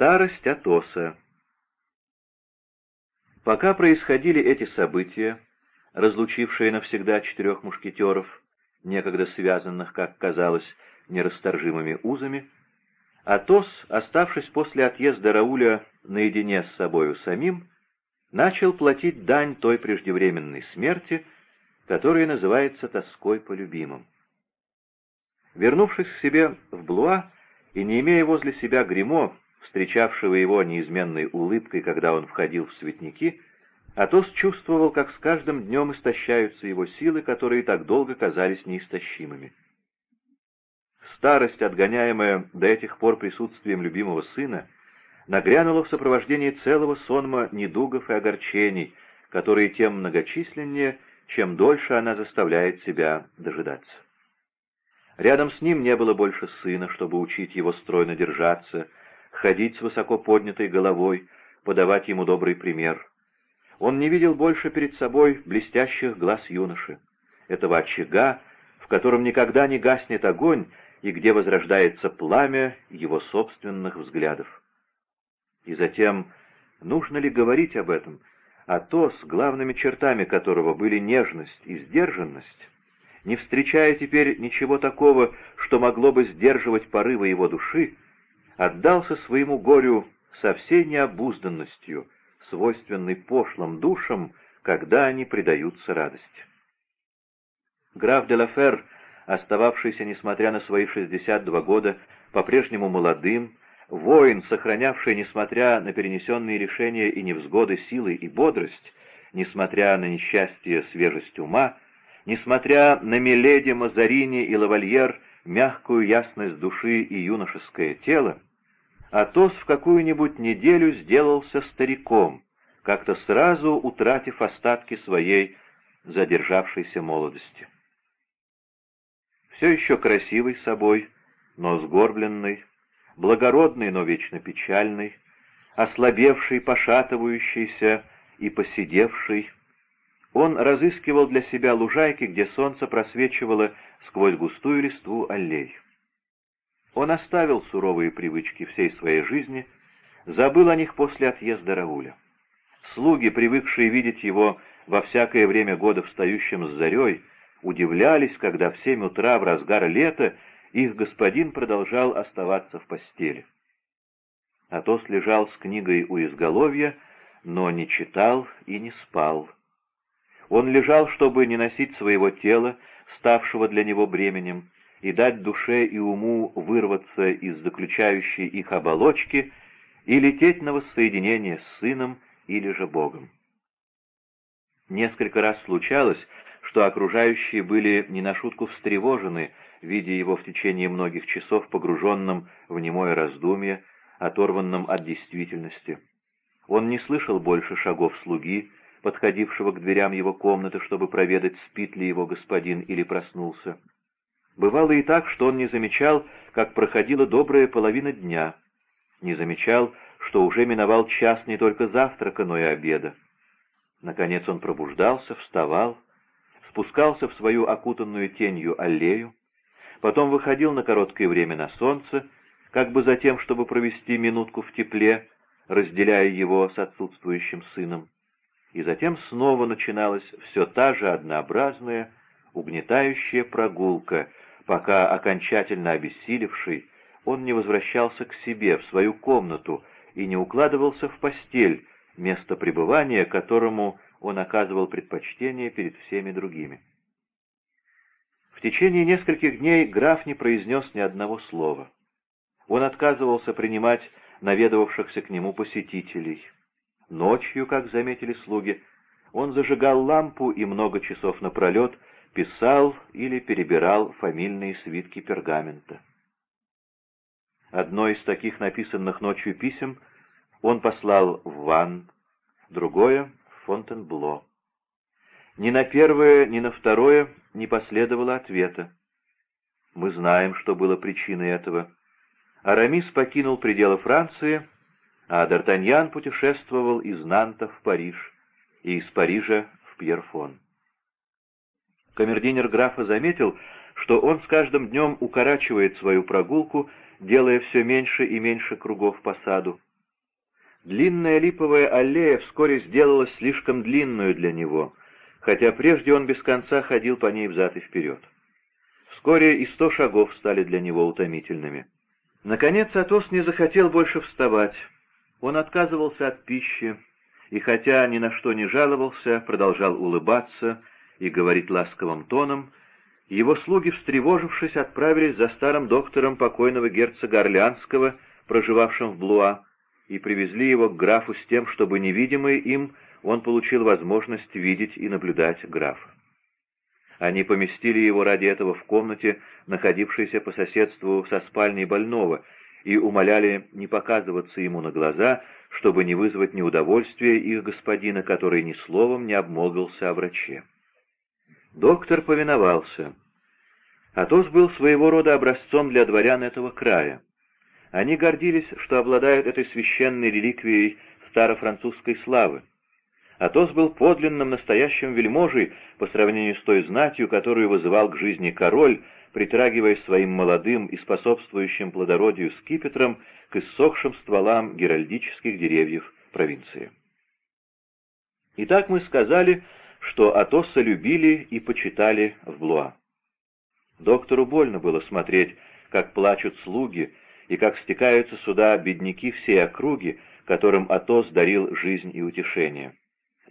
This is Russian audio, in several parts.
Старость Атоса Пока происходили эти события, разлучившие навсегда четырех мушкетеров, некогда связанных, как казалось, нерасторжимыми узами, Атос, оставшись после отъезда Рауля наедине с собою самим, начал платить дань той преждевременной смерти, которая называется тоской по любимым. Вернувшись к себе в Блуа и не имея возле себя гримо, встречавшего его неизменной улыбкой, когда он входил в цветники, Атос чувствовал, как с каждым днем истощаются его силы, которые так долго казались неистощимыми. Старость, отгоняемая до этих пор присутствием любимого сына, нагрянула в сопровождении целого сонма недугов и огорчений, которые тем многочисленнее, чем дольше она заставляет себя дожидаться. Рядом с ним не было больше сына, чтобы учить его стройно держаться, ходить с высоко поднятой головой, подавать ему добрый пример. Он не видел больше перед собой блестящих глаз юноши, этого очага, в котором никогда не гаснет огонь и где возрождается пламя его собственных взглядов. И затем, нужно ли говорить об этом, а то, с главными чертами которого были нежность и сдержанность, не встречая теперь ничего такого, что могло бы сдерживать порывы его души, отдался своему горю со всей необузданностью, свойственной пошлым душам, когда они предаются радости. Граф де Лафер, остававшийся, несмотря на свои 62 года, по-прежнему молодым, воин, сохранявший, несмотря на перенесенные решения и невзгоды, силы и бодрость, несмотря на несчастье, свежесть ума, несмотря на Миледи, Мазарини и Лавальер, мягкую ясность души и юношеское тело, Атос в какую-нибудь неделю сделался стариком, как-то сразу утратив остатки своей задержавшейся молодости. Все еще красивый собой, но сгорбленный, благородный, но вечно печальный, ослабевший, пошатывающийся и посидевший, он разыскивал для себя лужайки, где солнце просвечивало сквозь густую листву аллей. Он оставил суровые привычки всей своей жизни, забыл о них после отъезда Рауля. Слуги, привыкшие видеть его во всякое время года встающим с зарей, удивлялись, когда в семь утра в разгар лета их господин продолжал оставаться в постели. Атос лежал с книгой у изголовья, но не читал и не спал. Он лежал, чтобы не носить своего тела, ставшего для него бременем, и дать душе и уму вырваться из заключающей их оболочки и лететь на воссоединение с сыном или же Богом. Несколько раз случалось, что окружающие были не на шутку встревожены, видя его в течение многих часов погруженным в немое раздумье, оторванным от действительности. Он не слышал больше шагов слуги, подходившего к дверям его комнаты, чтобы проведать, спит ли его господин или проснулся. Бывало и так, что он не замечал, как проходила добрая половина дня, не замечал, что уже миновал час не только завтрака, но и обеда. Наконец он пробуждался, вставал, спускался в свою окутанную тенью аллею, потом выходил на короткое время на солнце, как бы за тем, чтобы провести минутку в тепле, разделяя его с отсутствующим сыном. И затем снова начиналась все та же однообразная, угнетающая прогулка, пока, окончательно обессилевший, он не возвращался к себе, в свою комнату, и не укладывался в постель, место пребывания которому он оказывал предпочтение перед всеми другими. В течение нескольких дней граф не произнес ни одного слова. Он отказывался принимать наведывавшихся к нему посетителей. Ночью, как заметили слуги, он зажигал лампу и много часов напролет писал или перебирал фамильные свитки пергамента. Одно из таких написанных ночью писем он послал в Ван, другое — в Фонтенбло. Ни на первое, ни на второе не последовало ответа. Мы знаем, что было причиной этого. Арамис покинул пределы Франции, а Д'Артаньян путешествовал из Нанта в Париж и из Парижа в Пьерфон. Камердинер графа заметил, что он с каждым днем укорачивает свою прогулку, делая все меньше и меньше кругов по саду. Длинная липовая аллея вскоре сделалась слишком длинную для него, хотя прежде он без конца ходил по ней взад и вперед. Вскоре и сто шагов стали для него утомительными. Наконец Атос не захотел больше вставать. Он отказывался от пищи, и хотя ни на что не жаловался, продолжал улыбаться и говорить ласковым тоном, его слуги, встревожившись, отправились за старым доктором покойного герцога Орлеанского, проживавшим в Блуа, и привезли его к графу с тем, чтобы невидимый им он получил возможность видеть и наблюдать графа. Они поместили его ради этого в комнате, находившейся по соседству со спальней больного, и умоляли не показываться ему на глаза, чтобы не вызвать неудовольствия их господина, который ни словом не обмолвился о враче. Доктор повиновался. Атос был своего рода образцом для дворян этого края. Они гордились, что обладают этой священной реликвией старофранцузской славы. Атос был подлинным настоящим вельможей по сравнению с той знатью, которую вызывал к жизни король, притрагиваясь своим молодым и способствующим плодородию скипетром к иссохшим стволам геральдических деревьев провинции. Итак, мы сказали, что Атоса любили и почитали в Блуа. Доктору больно было смотреть, как плачут слуги, и как стекаются сюда бедняки всей округи, которым Атос дарил жизнь и утешение,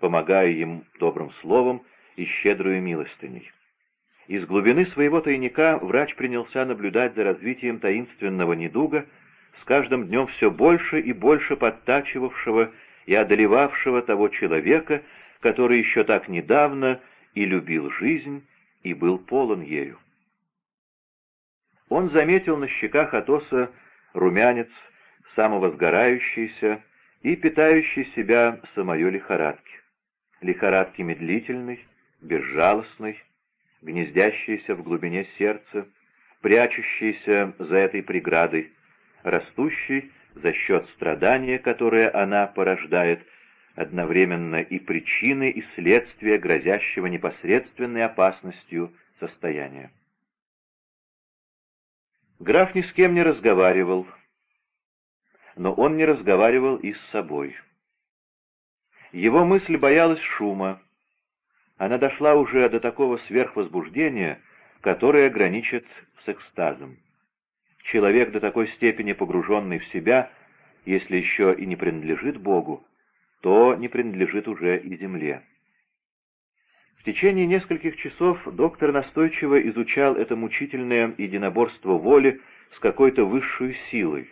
помогая им добрым словом и щедрую милостыней. Из глубины своего тайника врач принялся наблюдать за развитием таинственного недуга, с каждым днем все больше и больше подтачивавшего и одолевавшего того человека, который еще так недавно и любил жизнь, и был полон ею. Он заметил на щеках Атоса румянец, самовозгорающийся и питающий себя самое лихорадки. Лихорадки медлительной, безжалостной, гнездящейся в глубине сердца, прячущейся за этой преградой, растущей за счет страдания, которое она порождает, одновременно и причины, и следствия грозящего непосредственной опасностью состояния. Граф ни с кем не разговаривал, но он не разговаривал и с собой. Его мысль боялась шума. Она дошла уже до такого сверхвозбуждения, которое граничит с экстазом. Человек до такой степени погруженный в себя, если еще и не принадлежит Богу, то не принадлежит уже и земле. В течение нескольких часов доктор настойчиво изучал это мучительное единоборство воли с какой-то высшей силой.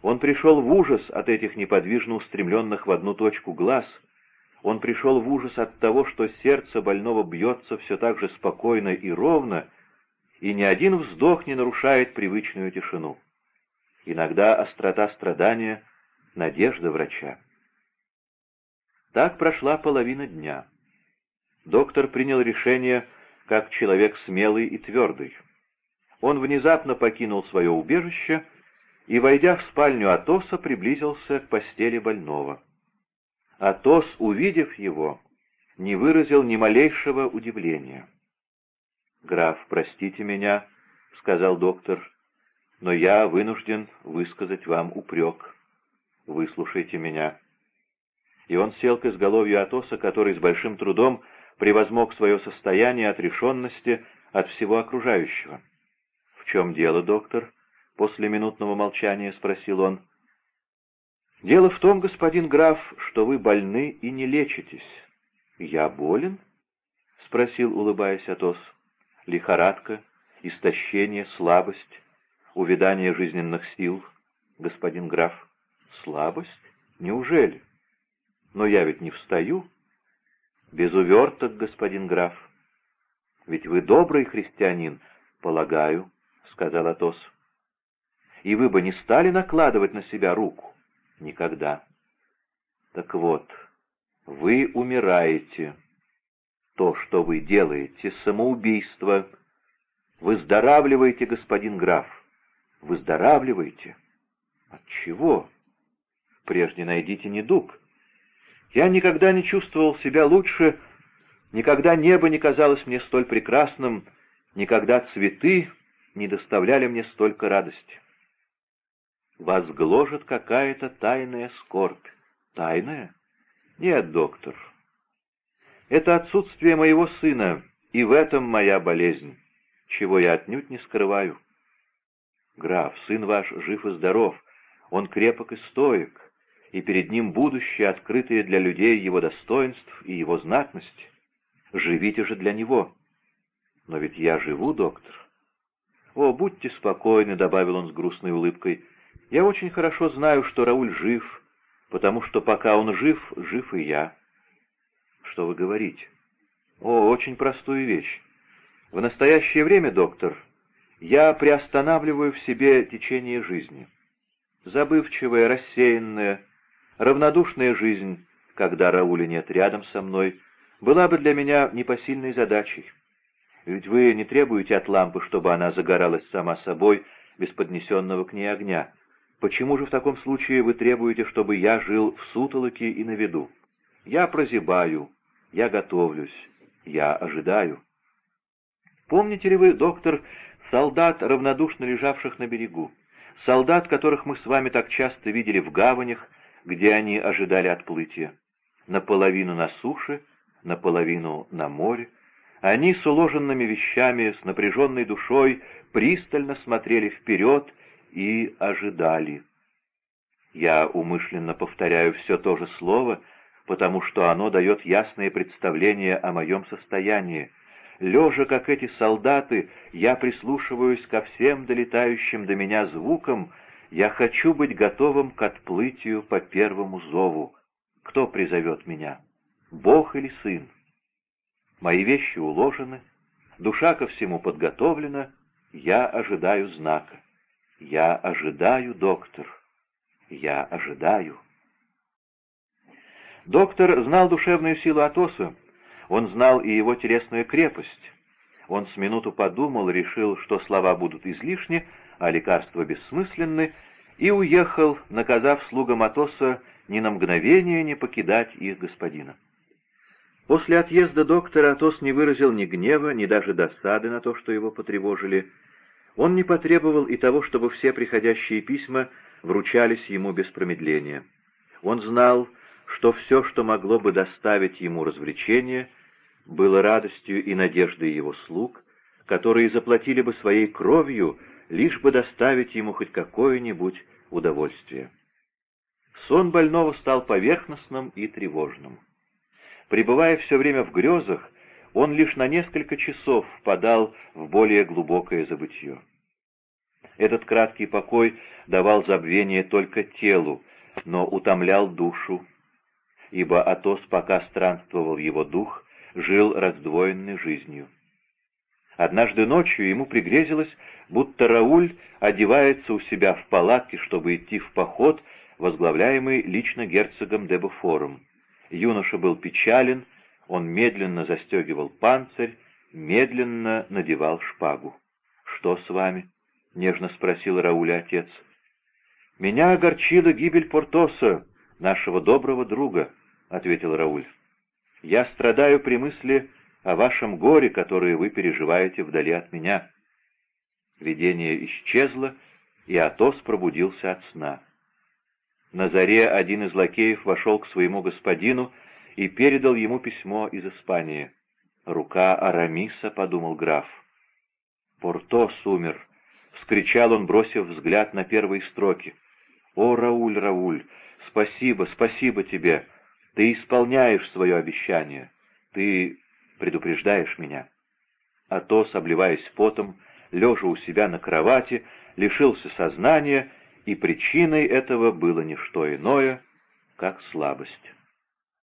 Он пришел в ужас от этих неподвижно устремленных в одну точку глаз, он пришел в ужас от того, что сердце больного бьется все так же спокойно и ровно, и ни один вздох не нарушает привычную тишину. Иногда острота страдания — надежда врача. Так прошла половина дня доктор принял решение как человек смелый и твердый. Он внезапно покинул свое убежище и, войдя в спальню Атоса, приблизился к постели больного. Атос, увидев его, не выразил ни малейшего удивления. «Граф, простите меня», — сказал доктор, — «но я вынужден высказать вам упрек. Выслушайте меня». И он сел к изголовью Атоса, который с большим трудом превозмог свое состояние отрешенности от всего окружающего. «В чем дело, доктор?» — после минутного молчания спросил он. «Дело в том, господин граф, что вы больны и не лечитесь». «Я болен?» — спросил, улыбаясь Атос. «Лихорадка, истощение, слабость, увядание жизненных сил, господин граф». «Слабость? Неужели? Но я ведь не встаю». «Без уверток, господин граф». «Ведь вы добрый христианин, полагаю», — сказал Атос. «И вы бы не стали накладывать на себя руку?» «Никогда». «Так вот, вы умираете. То, что вы делаете, самоубийство. Выздоравливаете, господин граф. Выздоравливаете. От чего? Прежде найдите недуг. Я никогда не чувствовал себя лучше, никогда небо не казалось мне столь прекрасным, никогда цветы не доставляли мне столько радости. Вас гложет какая-то тайная скорбь. Тайная? Нет, доктор. Это отсутствие моего сына, и в этом моя болезнь, чего я отнюдь не скрываю. Граф, сын ваш жив и здоров, он крепок и стоек, и перед ним будущее, открытое для людей его достоинств и его знатности. Живите же для него. Но ведь я живу, доктор. О, будьте спокойны, — добавил он с грустной улыбкой. Я очень хорошо знаю, что Рауль жив, потому что пока он жив, жив и я. Что вы говорите? О, очень простую вещь. В настоящее время, доктор, я приостанавливаю в себе течение жизни. Забывчивая, рассеянная, равнодушная жизнь, когда Рауля нет рядом со мной, была бы для меня непосильной задачей. Ведь вы не требуете от лампы, чтобы она загоралась сама собой, без поднесенного к ней огня. Почему же в таком случае вы требуете, чтобы я жил в сутолоке и на виду? Я прозябаю, я готовлюсь, я ожидаю. Помните ли вы, доктор, солдат, равнодушно лежавших на берегу? Солдат, которых мы с вами так часто видели в гаванях, где они ожидали отплытия. Наполовину на суше, наполовину на море. Они с уложенными вещами, с напряженной душой, пристально смотрели вперед и ожидали. Я умышленно повторяю все то же слово, потому что оно дает ясное представление о моем состоянии. Лежа, как эти солдаты, я прислушиваюсь ко всем долетающим до меня звукам, я хочу быть готовым к отплытию по первому зову. Кто призовет меня? Бог или Сын? Мои вещи уложены, душа ко всему подготовлена, я ожидаю знака. Я ожидаю, доктор. Я ожидаю. Доктор знал душевную силу Атоса, он знал и его телесную крепость. Он с минуту подумал, решил, что слова будут излишни, а лекарства бессмысленны, и уехал, наказав слугам Атоса ни на мгновение не покидать их господина. После отъезда доктора Атос не выразил ни гнева, ни даже досады на то, что его потревожили. Он не потребовал и того, чтобы все приходящие письма вручались ему без промедления. Он знал, что все, что могло бы доставить ему развлечение, было радостью и надеждой его слуг, которые заплатили бы своей кровью лишь бы доставить ему хоть какое-нибудь удовольствие. Сон больного стал поверхностным и тревожным. Пребывая все время в грезах, он лишь на несколько часов впадал в более глубокое забытье. Этот краткий покой давал забвение только телу, но утомлял душу, ибо Атос, пока странствовал его дух, жил раздвоенной жизнью. Однажды ночью ему пригрезилось, будто Рауль одевается у себя в палатке, чтобы идти в поход, возглавляемый лично герцогом Дебофором. Юноша был печален, он медленно застегивал панцирь, медленно надевал шпагу. «Что с вами?» — нежно спросил Рауля отец. «Меня огорчила гибель Портоса, нашего доброго друга», — ответил Рауль. «Я страдаю при мысли о вашем горе, которое вы переживаете вдали от меня». Видение исчезло, и Атос пробудился от сна. На заре один из лакеев вошел к своему господину и передал ему письмо из Испании. «Рука Арамиса», — подумал граф. «Портос умер», — вскричал он, бросив взгляд на первые строки. «О, Рауль, Рауль, спасибо, спасибо тебе! Ты исполняешь свое обещание. Ты предупреждаешь меня. Атос, обливаясь потом, лежа у себя на кровати, лишился сознания, и причиной этого было не что иное, как слабость.